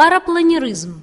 Парапланеризм.